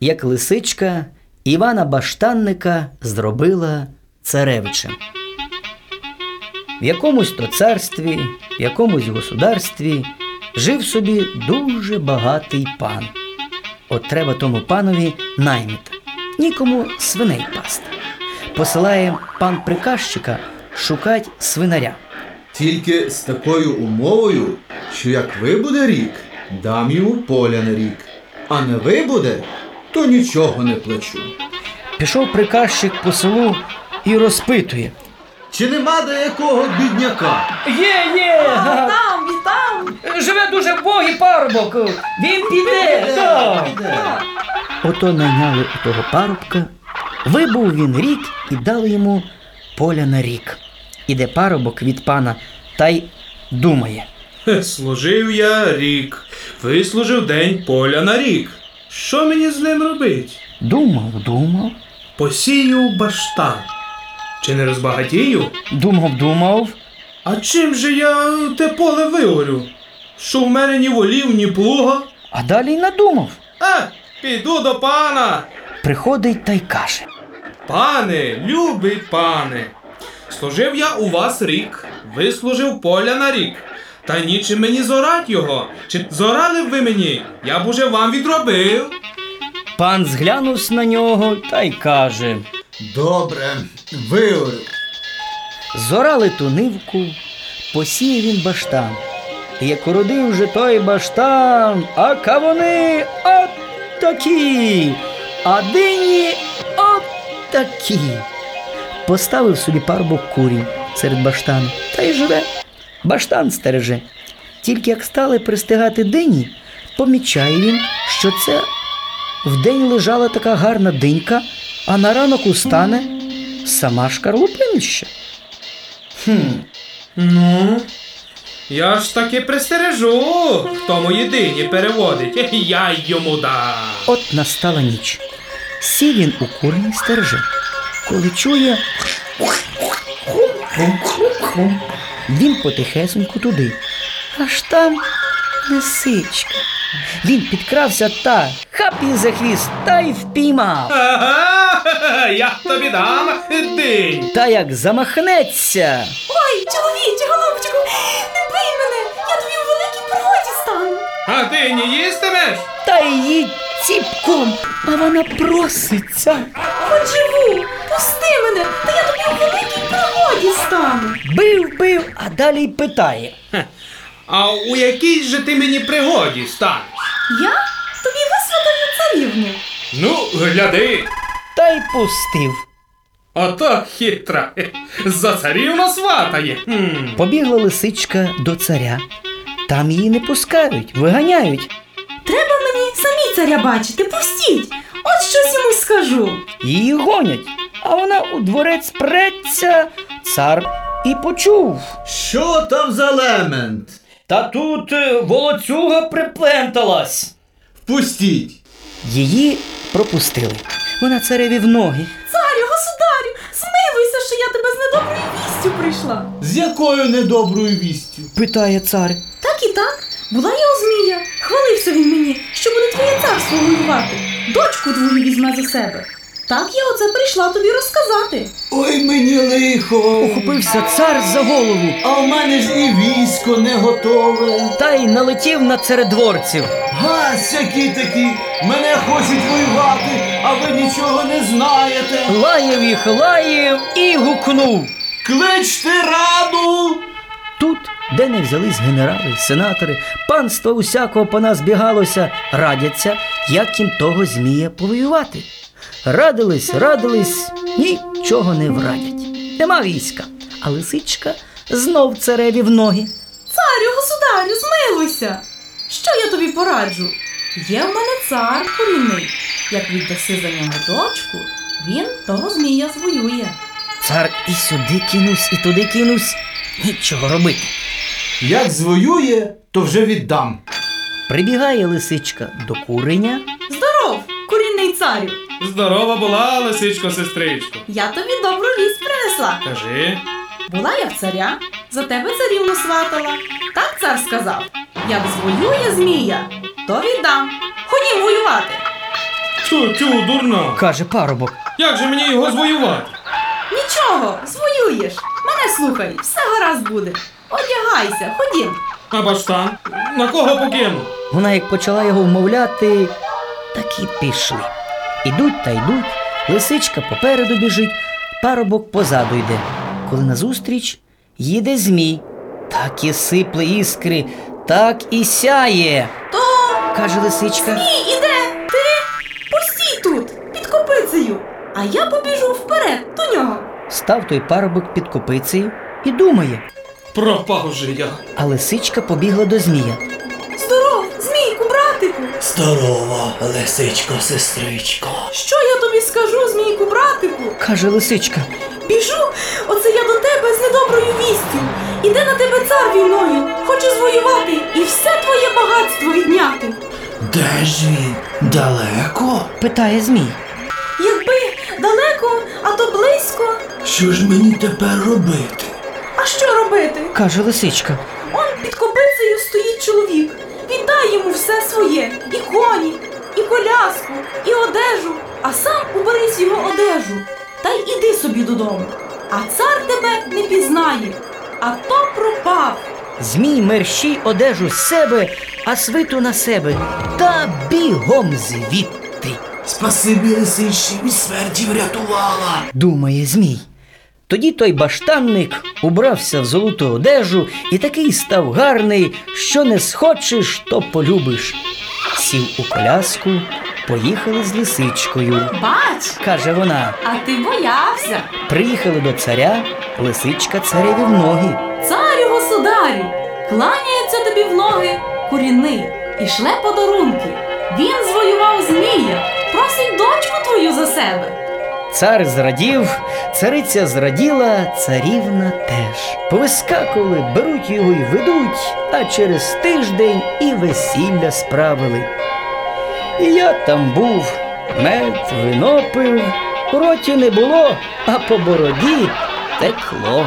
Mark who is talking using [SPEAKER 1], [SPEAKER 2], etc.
[SPEAKER 1] як лисичка Івана Баштанника зробила царевичем. В якомусь то царстві, в якомусь государстві жив собі дуже багатий пан. От треба тому панові найміта, нікому свиней пасти. Посилає пан приказчика шукать свинаря.
[SPEAKER 2] Тільки з такою умовою, що як ви буде рік, дам йому поля на рік, а не ви буде, то нічого не плачу.
[SPEAKER 1] Пішов приказчик по селу і розпитує.
[SPEAKER 2] Чи нема деякого бідняка?
[SPEAKER 1] Є, є!
[SPEAKER 3] Там і там.
[SPEAKER 1] Живе дуже вбогий парубок. Він піде. так. Ото найняли у того парубка, вибув він рік і дали йому поля на рік. Іде парубок від пана та й думає.
[SPEAKER 4] Служив я рік, вислужив день поля на рік. Що мені з ним робить?
[SPEAKER 1] Думав, думав,
[SPEAKER 4] Посію баштан. Чи не розбагатію?
[SPEAKER 1] думав, думав.
[SPEAKER 4] А чим же я те поле виорю? Що в мене ні волів, ні плуга?
[SPEAKER 1] А далі й надумав.
[SPEAKER 4] Е, піду до пана.
[SPEAKER 1] Приходить та й каже.
[SPEAKER 4] Пане, любий пане, служив я у вас рік, вислужив поля на рік. Та нічим мені зорать його. Чи зорали б ви мені? Я б уже вам відробив.
[SPEAKER 1] Пан зглянувся на нього та й каже.
[SPEAKER 2] Добре, виорю.
[SPEAKER 1] Зорали ту нивку, посіяв він баштан. І як уродив же той баштан, а кавуни от такі, а дині от такі. Поставив собі парубок курінь серед баштану та й живе. Баштан стереже. Тільки як стали пристигати дині, помічає він, що це вдень лежала така гарна динька, а на ранок устане сама шкарлупинища. Хм,
[SPEAKER 4] Ну, я ж таки пристережу, хто мої дині переводить. Я йому дам.
[SPEAKER 1] От настала ніч. Сів він у курні стерже. Коли чує, він потихесеньку туди. Аж там лисичка. Він підкрався та хап її за хвіст та й впіймав.
[SPEAKER 4] Ага, я тобі дам динь.
[SPEAKER 1] Та як замахнеться,
[SPEAKER 3] Ой, чоловіче, голубчику, не бий мене. Я тобі у великій пригоді стану.
[SPEAKER 4] А дині їстимеш?
[SPEAKER 1] та її ціпком, а вона проситься.
[SPEAKER 3] Хоч живу, пусти мене, та я пригоді.
[SPEAKER 1] Бив, бив, а далі й питає.
[SPEAKER 4] А у якій же ти мені пригоді станеш?
[SPEAKER 3] Я тобі висватаю царівну.
[SPEAKER 4] Ну, гляди.
[SPEAKER 1] Та й пустив.
[SPEAKER 4] Ото хитра. За царівну сватає. Хм.
[SPEAKER 1] Побігла лисичка до царя. Там її не пускають, виганяють.
[SPEAKER 3] Треба мені самі царя бачити, пустіть. От щось йому скажу.
[SPEAKER 1] Її гонять, а вона у дворець преться, цар і почув.
[SPEAKER 2] Що там за лемент?
[SPEAKER 1] Та тут е, волоцюга припленталась.
[SPEAKER 2] Впустіть.
[SPEAKER 1] Її пропустили. Вона цареві в ноги.
[SPEAKER 3] Царю, государю, змилуйся, що я тебе з недоброю вістю прийшла.
[SPEAKER 2] З якою недоброю вістю?
[SPEAKER 1] Питає цар.
[SPEAKER 3] Так і так. Була я у Змія. Хвалився він мені, що буде твоє царство воювати. Дочку твою візьме за себе. Так я оце прийшла тобі розказати.
[SPEAKER 2] Ой, мені лихо.
[SPEAKER 1] Ухопився цар за голову
[SPEAKER 2] А в мене ж і військо не готове.
[SPEAKER 1] та й налетів на царедворців.
[SPEAKER 2] Гась, які такі, мене хочуть воювати, а ви нічого не знаєте.
[SPEAKER 1] Лаяв їх, лаяв і гукнув.
[SPEAKER 2] Кличте раду!
[SPEAKER 1] Тут, де не взялись генерали, сенатори, панство усякого пана збігалося, радяться, як їм того змія повоювати. Радились, радились, нічого не врадять. Нема війська, а лисичка знов цареві в ноги.
[SPEAKER 3] Царю, государю, змилуйся. Що я тобі пораджу? Є в мене цар корінний. Як віддаси за нього дочку, він того змія звоює.
[SPEAKER 1] Цар і сюди кинувсь, і туди кинувсь. Нічого робити.
[SPEAKER 2] Як звоює, то вже віддам.
[SPEAKER 1] Прибігає лисичка до куреня,
[SPEAKER 3] Здоров, корінний царю!
[SPEAKER 4] Здорова була, лисичко, сестричко.
[SPEAKER 3] Я тобі добру вість принесла.
[SPEAKER 4] Кажи.
[SPEAKER 3] Була я в царя, за тебе царівну сватала. Так цар сказав: як звоює змія, то віддам. Ходім воювати.
[SPEAKER 4] Тю, тю, дурна.
[SPEAKER 1] каже парубок.
[SPEAKER 4] Як же мені його звоювати?
[SPEAKER 3] Нічого, звоюєш. Мене слухай, все гаразд буде. Одягайся, ходім.
[SPEAKER 4] А баштан? На кого покину?
[SPEAKER 1] Вона як почала його вмовляти, так і пішли. Ідуть та йдуть, лисичка попереду біжить, парубок позаду йде. Коли назустріч їде змій, так і сипле іскри, так і сяє,
[SPEAKER 3] То
[SPEAKER 1] каже лисичка.
[SPEAKER 3] ні, іде, ти постій тут, під копицею. А я побіжу вперед до нього.
[SPEAKER 1] Став той парубок під копицею і думає,
[SPEAKER 4] Пропав же я.
[SPEAKER 1] а лисичка побігла до змія.
[SPEAKER 3] Здоров.
[SPEAKER 5] Здорова, лисичко, сестричко.
[SPEAKER 3] Що я тобі скажу, змійку, братику?
[SPEAKER 1] Каже лисичка.
[SPEAKER 3] Біжу, оце я до тебе з недоброю вістю. Іде на тебе цар війною, хоче звоювати і все твоє багатство відняти.
[SPEAKER 5] Де ж він? Далеко?
[SPEAKER 1] Питає змій.
[SPEAKER 3] Якби далеко, а то близько.
[SPEAKER 5] Що ж мені тепер робити?
[SPEAKER 3] А що робити?
[SPEAKER 1] каже лисичка.
[SPEAKER 3] Он під копицею стоїть чоловік. Віддай йому все своє, і коні, і коляску, і одежу, а сам уберись його одежу. Та й іди собі додому. А цар тебе не пізнає, а то пропав.
[SPEAKER 1] Змій мерщій одежу з себе, а свиту на себе, та бігом звідти,
[SPEAKER 5] Спасибі лисичі, від смерті врятувала.
[SPEAKER 1] думає змій. Тоді той баштанник убрався в золоту одежу і такий став гарний, що не схочеш, то полюбиш. Сів у коляску, поїхали з лисичкою.
[SPEAKER 3] Бач,
[SPEAKER 1] Каже вона,
[SPEAKER 3] а ти боявся.
[SPEAKER 1] приїхали до царя, лисичка цареві в ноги.
[SPEAKER 3] Царю государю, кланяється тобі в ноги корінний і шле подарунки. Він звоював змія, просить дочку твою за себе.
[SPEAKER 1] Цар зрадів, цариця зраділа, царівна теж. Повискакували, беруть його й ведуть, а через тиждень і весілля справили. І я там був, мед, вино пив, роті не було, а по бороді текло.